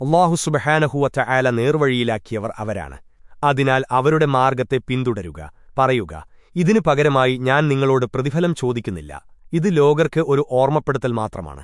അള്ളാഹു സുബഹാനഹുവറ്റ ആല നേർവഴിയിലാക്കിയവർ അവരാണ്. അതിനാൽ അവരുടെ മാർഗത്തെ പിന്തുടരുക പറയുക ഇതിനു പകരമായി ഞാൻ നിങ്ങളോട് പ്രതിഫലം ചോദിക്കുന്നില്ല. ഇത് ലോകർക്ക് ഒരു ഓർമ്മപ്പെടുത്തൽ മാത്രമാണ്.